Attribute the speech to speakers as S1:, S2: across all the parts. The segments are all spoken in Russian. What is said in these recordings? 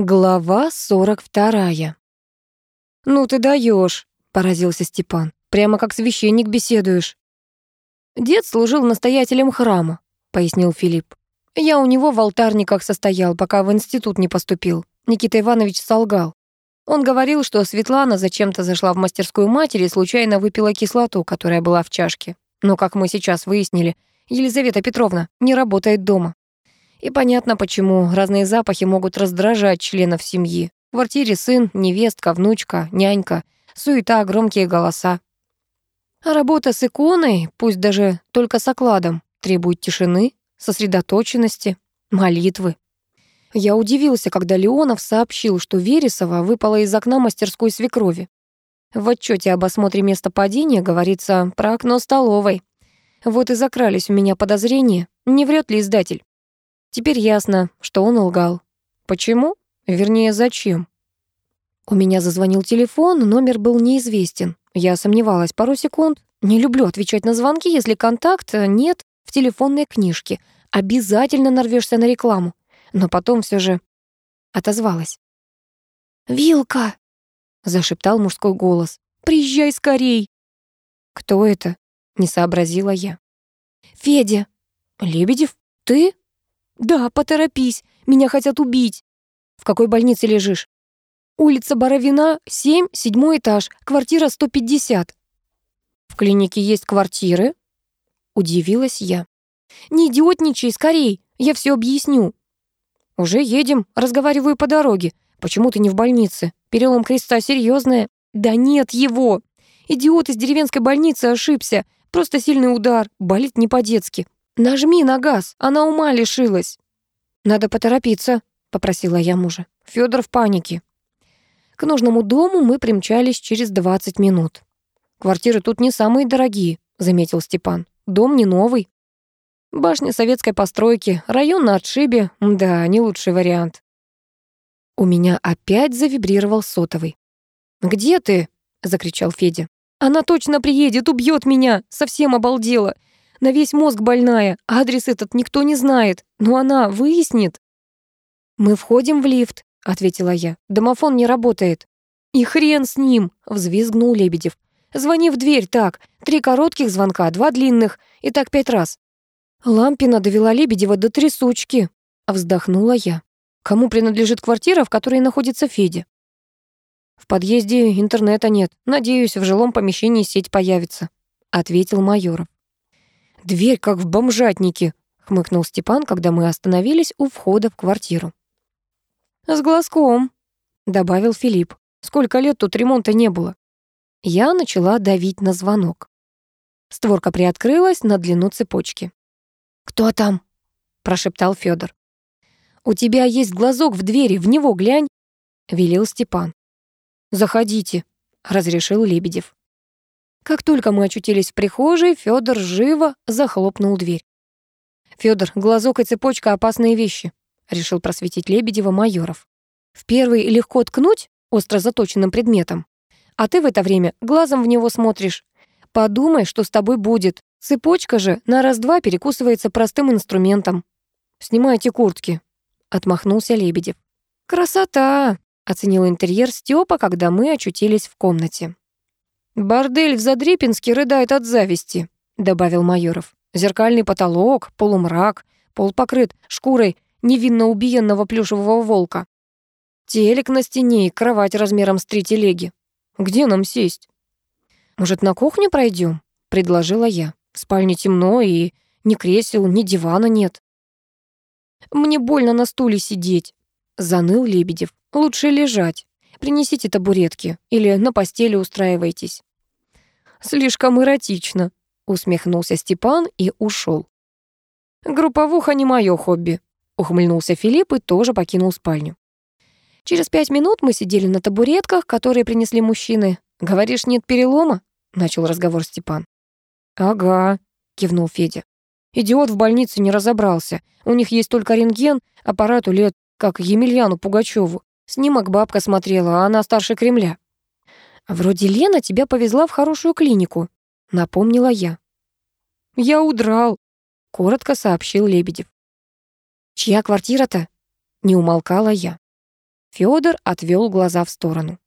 S1: Глава 42. «Ну ты даешь, поразился Степан. «Прямо как священник беседуешь». «Дед служил настоятелем храма», — пояснил Филипп. «Я у него в алтарниках состоял, пока в институт не поступил. Никита Иванович солгал. Он говорил, что Светлана зачем-то зашла в мастерскую матери и случайно выпила кислоту, которая была в чашке. Но, как мы сейчас выяснили, Елизавета Петровна не работает дома. И понятно, почему разные запахи могут раздражать членов семьи. В квартире сын, невестка, внучка, нянька, суета, громкие голоса. А работа с иконой, пусть даже только с окладом, требует тишины, сосредоточенности, молитвы. Я удивился, когда Леонов сообщил, что Вересова выпала из окна мастерской свекрови. В отчете об осмотре места падения говорится про окно столовой. Вот и закрались у меня подозрения, не врет ли издатель. Теперь ясно, что он лгал. Почему? Вернее, зачем? У меня зазвонил телефон, номер был неизвестен. Я сомневалась пару секунд. Не люблю отвечать на звонки, если контакта нет в телефонной книжке. Обязательно нарвешься на рекламу. Но потом все же отозвалась. «Вилка!» — зашептал мужской голос. «Приезжай скорей!» «Кто это?» — не сообразила я. «Федя!» «Лебедев? Ты?» «Да, поторопись, меня хотят убить». «В какой больнице лежишь?» «Улица Боровина, 7, седьмой этаж, квартира 150». «В клинике есть квартиры?» Удивилась я. «Не идиотничай, скорей, я все объясню». «Уже едем, разговариваю по дороге. Почему ты не в больнице? Перелом креста серьезное. «Да нет его! Идиот из деревенской больницы ошибся. Просто сильный удар, болит не по-детски. «Нажми на газ, она ума лишилась». «Надо поторопиться», — попросила я мужа. Фёдор в панике. К нужному дому мы примчались через 20 минут. «Квартиры тут не самые дорогие», — заметил Степан. «Дом не новый». «Башня советской постройки, район на отшибе. Да, не лучший вариант». У меня опять завибрировал сотовый. «Где ты?» — закричал Федя. «Она точно приедет, убьет меня! Совсем обалдела! На весь мозг больная, адрес этот никто не знает, но она выяснит». «Мы входим в лифт», — ответила я. «Домофон не работает». «И хрен с ним!» — взвизгнул Лебедев. «Звони в дверь так. Три коротких звонка, два длинных. И так пять раз». Лампина довела Лебедева до трясучки. Вздохнула я. Кому принадлежит квартира, в которой находится Федя? В подъезде интернета нет. Надеюсь, в жилом помещении сеть появится, ответил Майоров. «Дверь как в бомжатнике», — хмыкнул Степан, когда мы остановились у входа в квартиру. «С глазком», — добавил Филипп. «Сколько лет тут ремонта не было?» Я начала давить на звонок. Створка приоткрылась на длину цепочки. «Кто там?» — прошептал Федор. «У тебя есть глазок в двери, в него глянь», — велел Степан. «Заходите», — разрешил Лебедев. Как только мы очутились в прихожей, Федор живо захлопнул дверь. Федор, глазок и цепочка — опасные вещи», — решил просветить Лебедева Майоров. «В первый легко ткнуть остро заточенным предметом, а ты в это время глазом в него смотришь. Подумай, что с тобой будет. Цепочка же на раз-два перекусывается простым инструментом. Снимайте куртки», — отмахнулся Лебедев. «Красота!» — оценил интерьер Степа, когда мы очутились в комнате. «Бордель в Задрипинске рыдает от зависти», — добавил Майоров. «Зеркальный потолок, полумрак, пол покрыт шкурой невинно убиенного плюшевого волка. Телек на стене и кровать размером с три телеги. Где нам сесть?» «Может, на кухню пройдем? предложила я. «В спальне темно, и ни кресел, ни дивана нет». «Мне больно на стуле сидеть», — заныл Лебедев. «Лучше лежать. Принесите табуретки или на постели устраивайтесь». Слишком эротично», — усмехнулся Степан и ушел. «Групповуха не мое хобби», — ухмыльнулся Филипп и тоже покинул спальню. Через пять минут мы сидели на табуретках, которые принесли мужчины. «Говоришь, нет перелома?» — начал разговор Степан. «Ага», — кивнул Федя. «Идиот в больнице не разобрался. У них есть только рентген, аппарату лет, как Емельяну Пугачеву. Снимок бабка смотрела, а она старше Кремля». «Вроде Лена тебя повезла в хорошую клинику», — напомнила я. «Я удрал», — коротко сообщил Лебедев. «Чья квартира-то?» — не умолкала я. Федор отвел глаза в сторону.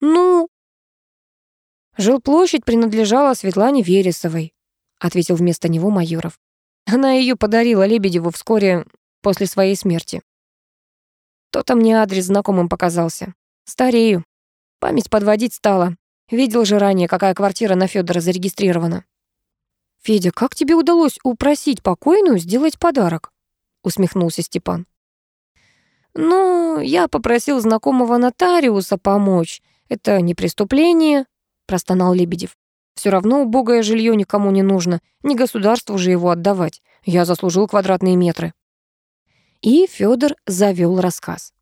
S1: «Ну?» «Жилплощадь принадлежала Светлане Вересовой», ответил вместо него Майоров. Она ее подарила Лебедеву вскоре после своей смерти. То-то мне адрес знакомым показался. Старею. Память подводить стала. Видел же ранее, какая квартира на Федора зарегистрирована. «Федя, как тебе удалось упросить покойную сделать подарок?» усмехнулся Степан. «Ну, я попросил знакомого нотариуса помочь. Это не преступление», простонал Лебедев. Все равно убогое жилье никому не нужно, не государству же его отдавать. Я заслужил квадратные метры. И Федор завел рассказ.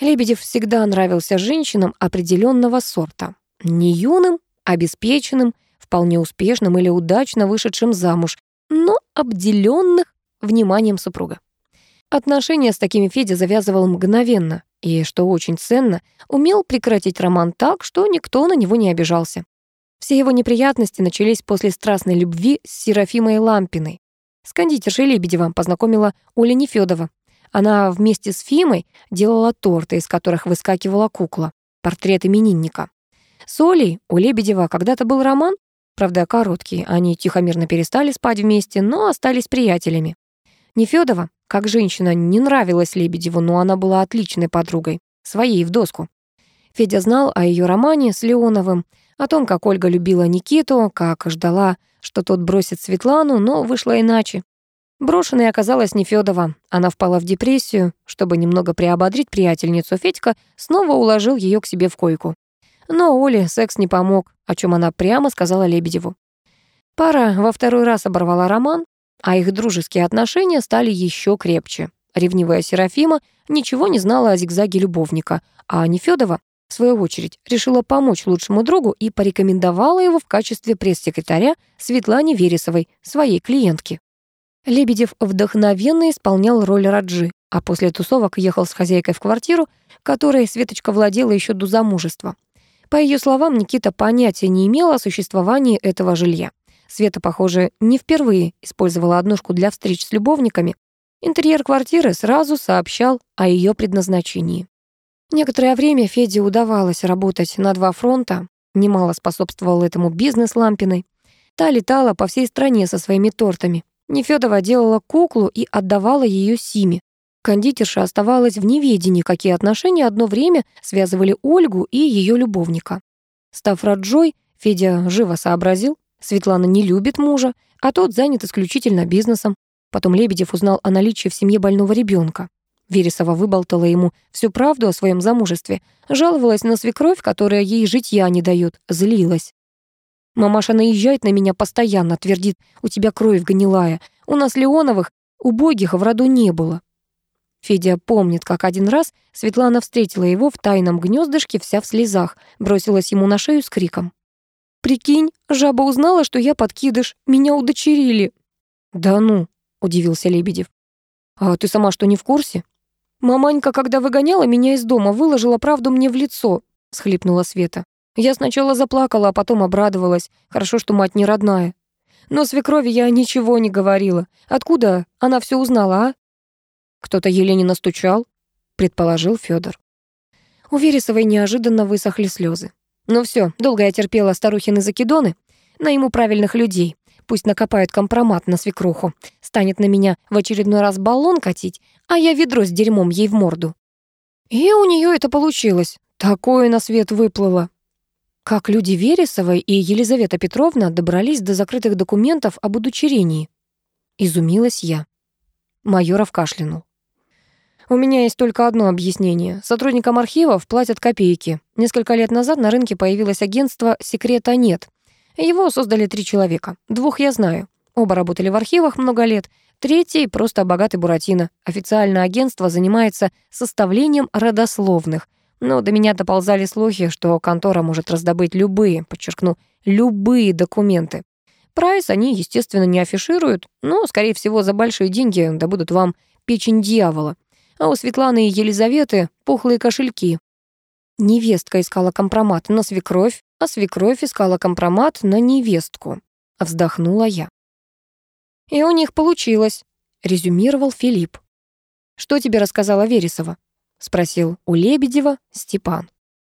S1: Лебедев всегда нравился женщинам определенного сорта. Не юным, обеспеченным, вполне успешным или удачно вышедшим замуж, но обделенных вниманием супруга. Отношения с такими Федя завязывал мгновенно и, что очень ценно, умел прекратить роман так, что никто на него не обижался. Все его неприятности начались после страстной любви с Серафимой Лампиной. С кондитершей Лебедева познакомила Оля Нефёдова. Она вместе с Фимой делала торты, из которых выскакивала кукла, портрет именинника. С Олей у Лебедева когда-то был роман, правда, короткий. Они тихо-мирно перестали спать вместе, но остались приятелями. Нефёдова, как женщина, не нравилась Лебедеву, но она была отличной подругой, своей в доску. Федя знал о ее романе с Леоновым, о том, как Ольга любила Никиту, как ждала, что тот бросит Светлану, но вышло иначе. Брошенной оказалась Нефёдова. Она впала в депрессию. Чтобы немного приободрить приятельницу, Федька снова уложил ее к себе в койку. Но Оле секс не помог, о чем она прямо сказала Лебедеву. Пара во второй раз оборвала роман, а их дружеские отношения стали еще крепче. Ревнивая Серафима ничего не знала о зигзаге любовника, а Нефёдова в свою очередь, решила помочь лучшему другу и порекомендовала его в качестве пресс-секретаря Светлане Вересовой, своей клиентке. Лебедев вдохновенно исполнял роль Раджи, а после тусовок ехал с хозяйкой в квартиру, которой Светочка владела еще до замужества. По ее словам, Никита понятия не имел о существовании этого жилья. Света, похоже, не впервые использовала однушку для встреч с любовниками. Интерьер квартиры сразу сообщал о ее предназначении. Некоторое время Феде удавалось работать на два фронта. Немало способствовал этому бизнес Лампиной. Та летала по всей стране со своими тортами. Нефёдова делала куклу и отдавала ее Симе. Кондитерша оставалась в неведении, какие отношения одно время связывали Ольгу и ее любовника. Став Раджой, Федя живо сообразил, Светлана не любит мужа, а тот занят исключительно бизнесом. Потом Лебедев узнал о наличии в семье больного ребенка. Вересова выболтала ему всю правду о своем замужестве, жаловалась на свекровь, которая ей житья не дает, злилась. «Мамаша наезжает на меня постоянно, твердит, у тебя кровь гнилая, у нас Леоновых, убогих в роду не было». Федя помнит, как один раз Светлана встретила его в тайном гнездышке вся в слезах, бросилась ему на шею с криком. «Прикинь, жаба узнала, что я подкидыш, меня удочерили». «Да ну», — удивился Лебедев. «А ты сама что, не в курсе?» «Маманька, когда выгоняла меня из дома, выложила правду мне в лицо», — схлипнула Света. Я сначала заплакала, а потом обрадовалась. Хорошо, что мать не родная. Но свекрови я ничего не говорила. Откуда она все узнала, а? Кто-то Елене настучал, предположил Федор. У Вересовой неожиданно высохли слезы. Ну все, долго я терпела старухины закидоны, найму правильных людей. Пусть накопают компромат на свекруху. Станет на меня в очередной раз баллон катить, а я ведро с дерьмом ей в морду. И у нее это получилось. Такое на свет выплыло. Как люди Вересовой и Елизавета Петровна добрались до закрытых документов об удочерении? Изумилась я. Майоров кашлянул. У меня есть только одно объяснение. Сотрудникам архивов платят копейки. Несколько лет назад на рынке появилось агентство «Секрета нет». Его создали три человека. Двух я знаю. Оба работали в архивах много лет. Третий — просто богатый Буратино. Официально агентство занимается составлением родословных. Но до меня доползали слухи, что контора может раздобыть любые, подчеркну, любые документы. Прайс они, естественно, не афишируют, но, скорее всего, за большие деньги добудут вам печень дьявола. А у Светланы и Елизаветы пухлые кошельки. Невестка искала компромат на свекровь, а свекровь искала компромат на невестку. Вздохнула я. «И у них получилось», — резюмировал Филипп. «Что тебе рассказала Вересова?» — спросил у Лебедева Степан.